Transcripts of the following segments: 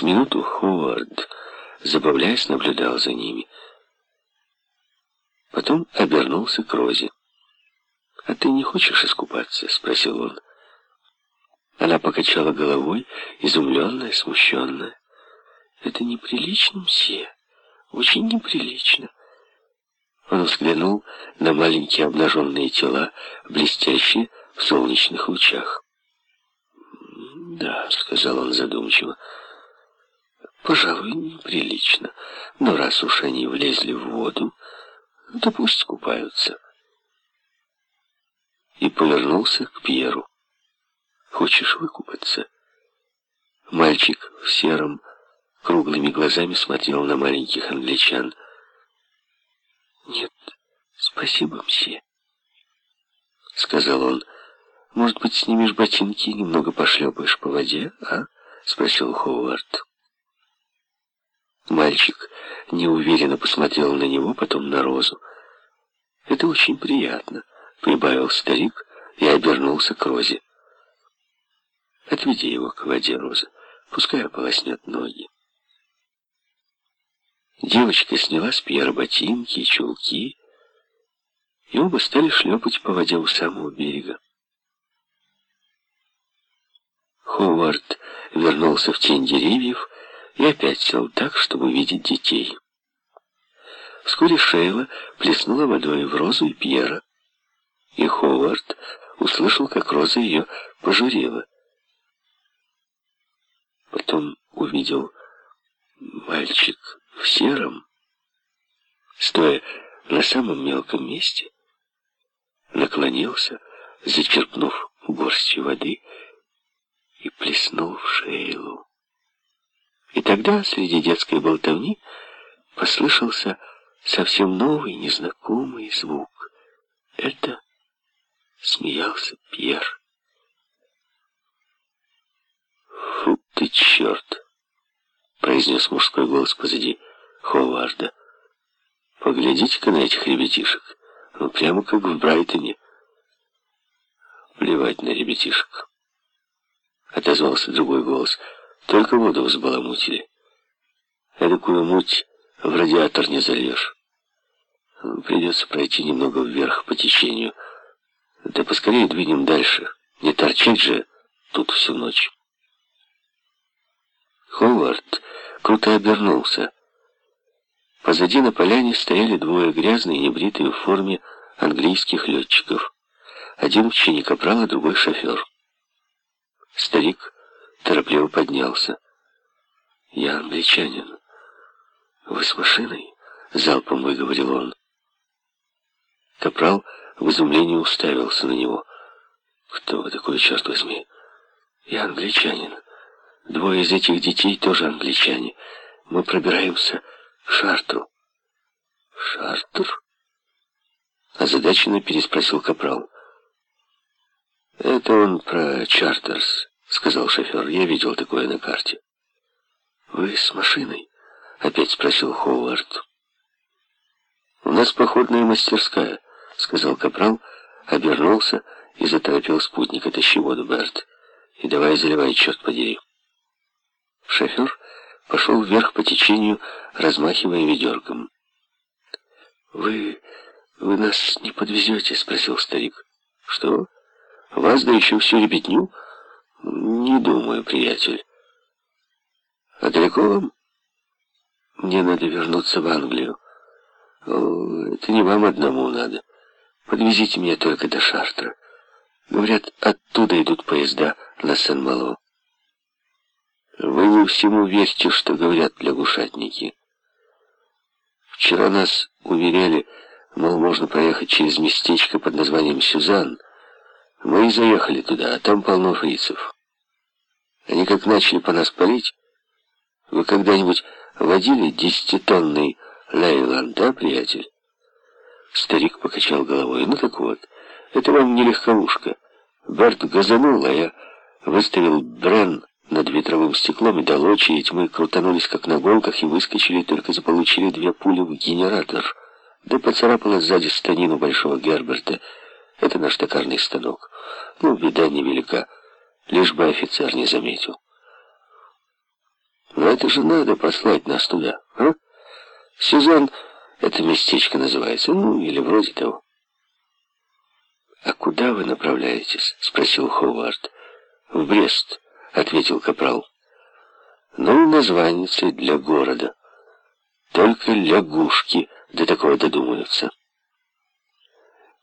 С минуту Ховард, забавляясь, наблюдал за ними. Потом обернулся к Розе. «А ты не хочешь искупаться?» — спросил он. Она покачала головой, изумленная, смущенная. «Это неприлично, мсье, очень неприлично». Он взглянул на маленькие обнаженные тела, блестящие в солнечных лучах. «Да», — сказал он задумчиво, — «пожалуй, неприлично, но раз уж они влезли в воду, то пусть купаются». И повернулся к Пьеру. «Хочешь выкупаться?» Мальчик в сером, круглыми глазами смотрел на маленьких англичан — «Нет, спасибо, мсье», — сказал он. «Может быть, снимешь ботинки и немного пошлепаешь по воде, а?» — спросил Ховард. Мальчик неуверенно посмотрел на него, потом на Розу. «Это очень приятно», — прибавил старик и обернулся к Розе. «Отведи его к воде, Роза, пускай ополоснет ноги». Девочка сняла с Пьера ботинки и чулки, и оба стали шлепать по воде у самого берега. Ховард вернулся в тень деревьев и опять сел так, чтобы видеть детей. Вскоре Шейла плеснула водой в Розу и Пьера, и Ховард услышал, как Роза ее пожурила. Потом увидел мальчик в сером, стоя на самом мелком месте, наклонился, зачерпнув горстью воды, и плеснул в Шейлу. И тогда среди детской болтовни послышался совсем новый, незнакомый звук. Это смеялся Пьер. «Фу ты, черт!» — произнес мужской голос позади. Ховарда. Поглядите-ка на этих ребятишек. Ну, прямо как в Брайтоне. Плевать на ребятишек. Отозвался другой голос. Только воду взбаламутили. Эдакую муть в радиатор не зальешь. Придется пройти немного вверх по течению. Да поскорее двинем дальше. Не торчать же тут всю ночь. Ховард круто обернулся. Позади на поляне стояли двое грязные, небритые в форме английских летчиков. Один в чине другой шофер. Старик торопливо поднялся. «Я англичанин. Вы с машиной?» — залпом выговорил он. Капрал в изумлении уставился на него. «Кто вы такой, черт возьми?» «Я англичанин. Двое из этих детей тоже англичане. Мы пробираемся Шарту. Шартур? Озадаченно переспросил Капрал. Это он про Чартерс, сказал шофер. Я видел такое на карте. Вы с машиной? Опять спросил Ховард. У нас походная мастерская, сказал Капрал, обернулся и заторопил спутника. Тащи воду, Берт, и давай заливай, черт подери. Шофер пошел вверх по течению, размахивая ведерком. «Вы... вы нас не подвезете?» — спросил старик. «Что? Вас, да еще всю ребятню?» «Не думаю, приятель». «А далеко вам?» «Мне надо вернуться в Англию». О, «Это не вам одному надо. Подвезите меня только до Шартра. Говорят, оттуда идут поезда на Сен-Мало». Вы не всему верьте, что говорят лягушатники. Вчера нас уверяли, мол, можно проехать через местечко под названием Сюзан. Мы и заехали туда, а там полно фрицев. Они как начали по нас палить. Вы когда-нибудь водили десятитонный Лейланд, да, приятель? Старик покачал головой. Ну так вот, это вам не легковушка. Берт газанул, а я выставил Брен над ветровым стеклом и дал очередь. Мы крутанулись как на голках и выскочили, только заполучили две пули в генератор. Да поцарапала сзади станину большого Герберта. Это наш токарный станок. Ну, беда невелика, лишь бы офицер не заметил. Но это же надо послать нас туда, а? Сезон — это местечко называется, ну, или вроде того. «А куда вы направляетесь?» — спросил Ховард. «В Брест», — ответил Капрал. «Ну, названицы для города. Только лягушки до такого додумаются».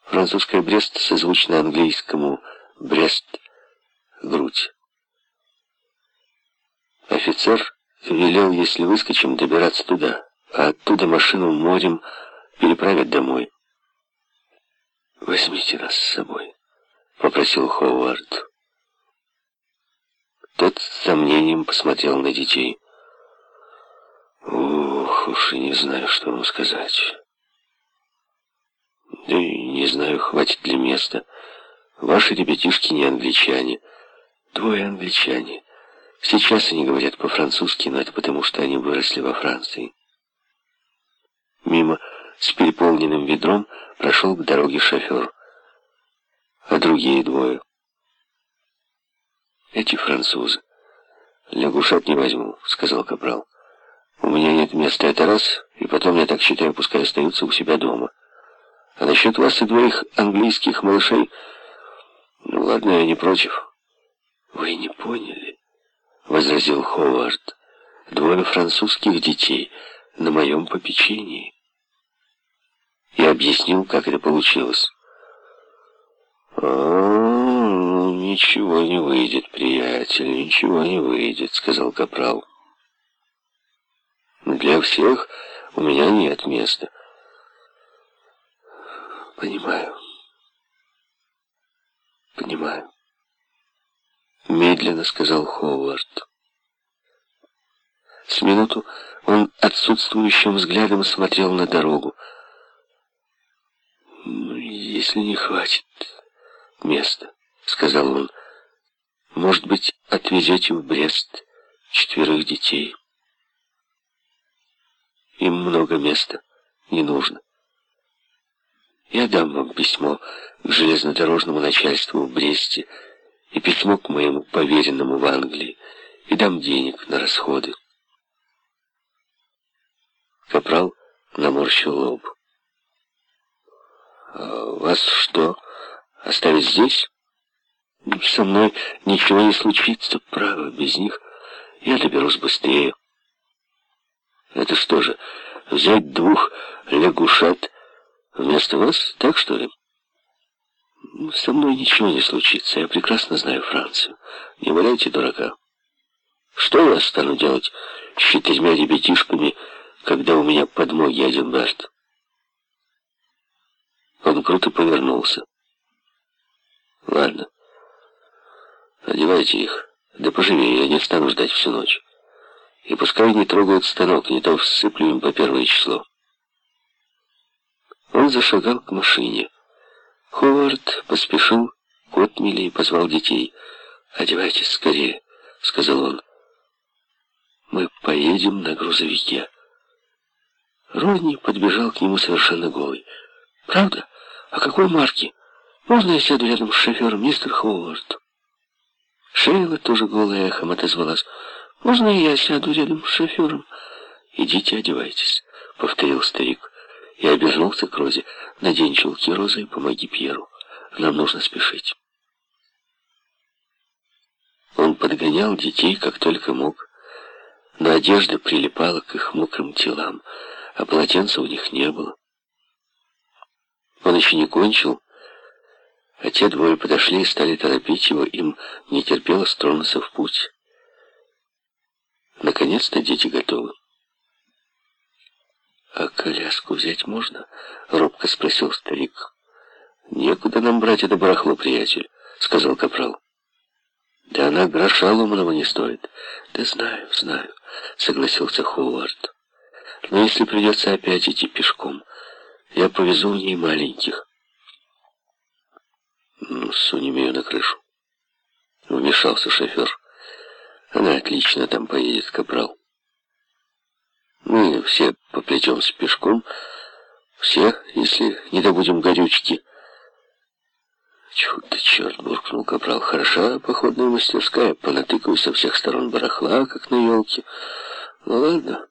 Французское «Брест» созвучно английскому «Брест» — грудь. Офицер велел, если выскочим, добираться туда, а оттуда машину морем переправят домой. «Возьмите нас с собой», — попросил Ховард. Тот с сомнением посмотрел на детей. «Ух, уж и не знаю, что вам сказать. Не знаю, хватит ли места. Ваши ребятишки не англичане. Двое англичане. Сейчас они говорят по-французски, но это потому, что они выросли во Франции. Мимо с переполненным ведром прошел к дороге шофер. А другие двое? Эти французы. Лягушат не возьму, сказал Капрал. У меня нет места, это раз, и потом, я так считаю, пускай остаются у себя дома. А насчет вас и двоих английских малышей, ну ладно, я не против. Вы не поняли, возразил Ховард. Двое французских детей на моем попечении и объяснил, как это получилось. «А, ну, ничего не выйдет, приятель, ничего не выйдет», — сказал Капрал. «Для всех у меня нет места». «Понимаю. Понимаю», — медленно сказал Ховард. С минуту он отсутствующим взглядом смотрел на дорогу если не хватит места, сказал он. Может быть, отвезете в Брест четверых детей? Им много места не нужно. Я дам вам письмо к железнодорожному начальству в Бресте и письмо к моему поверенному в Англии и дам денег на расходы. Капрал наморщил лоб. «Вас что, оставить здесь?» «Со мной ничего не случится, право, без них я доберусь быстрее». «Это что же, взять двух лягушат вместо вас, так что ли?» «Со мной ничего не случится, я прекрасно знаю Францию. Не валяйте дурака. Что я стану делать с четырьмя ребятишками, когда у меня подмоги один Берт?» Он круто повернулся. «Ладно. Одевайте их. Да поживее, я не стану ждать всю ночь. И пускай не трогают станок, не то всыплю им по первое число». Он зашагал к машине. Ховард поспешил к отмели и позвал детей. «Одевайтесь скорее», — сказал он. «Мы поедем на грузовике». Ронни подбежал к нему совершенно голый. «Правда? А какой марки? Можно я сяду рядом с шофером, мистер Ховард?» Шейла тоже голая эхом отозвалась. «Можно я сяду рядом с шофером?» «Идите, одевайтесь», — повторил старик. И обернулся к Розе. «Надень чулки, Роза, и помоги Пьеру. Нам нужно спешить». Он подгонял детей, как только мог, но одежда прилипала к их мокрым телам, а полотенца у них не было. Он еще не кончил, а те двое подошли и стали торопить его, им не терпелось тронуться в путь. Наконец-то дети готовы. «А коляску взять можно?» — робко спросил старик. «Некуда нам брать это барахло, приятель», — сказал Капрал. «Да она гроша ломаного не стоит». «Да знаю, знаю», — согласился Ховард. «Но если придется опять идти пешком, я повезу в ней маленьких. Ну, сунем ее на крышу. Вмешался шофер. Она отлично там поедет, капрал. Мы все поплетемся пешком. Все, если не добудем горючки. Чудо, черт, буркнул капрал. Хороша походная мастерская. Понатыкаю со всех сторон барахла, как на елке. Ну ладно,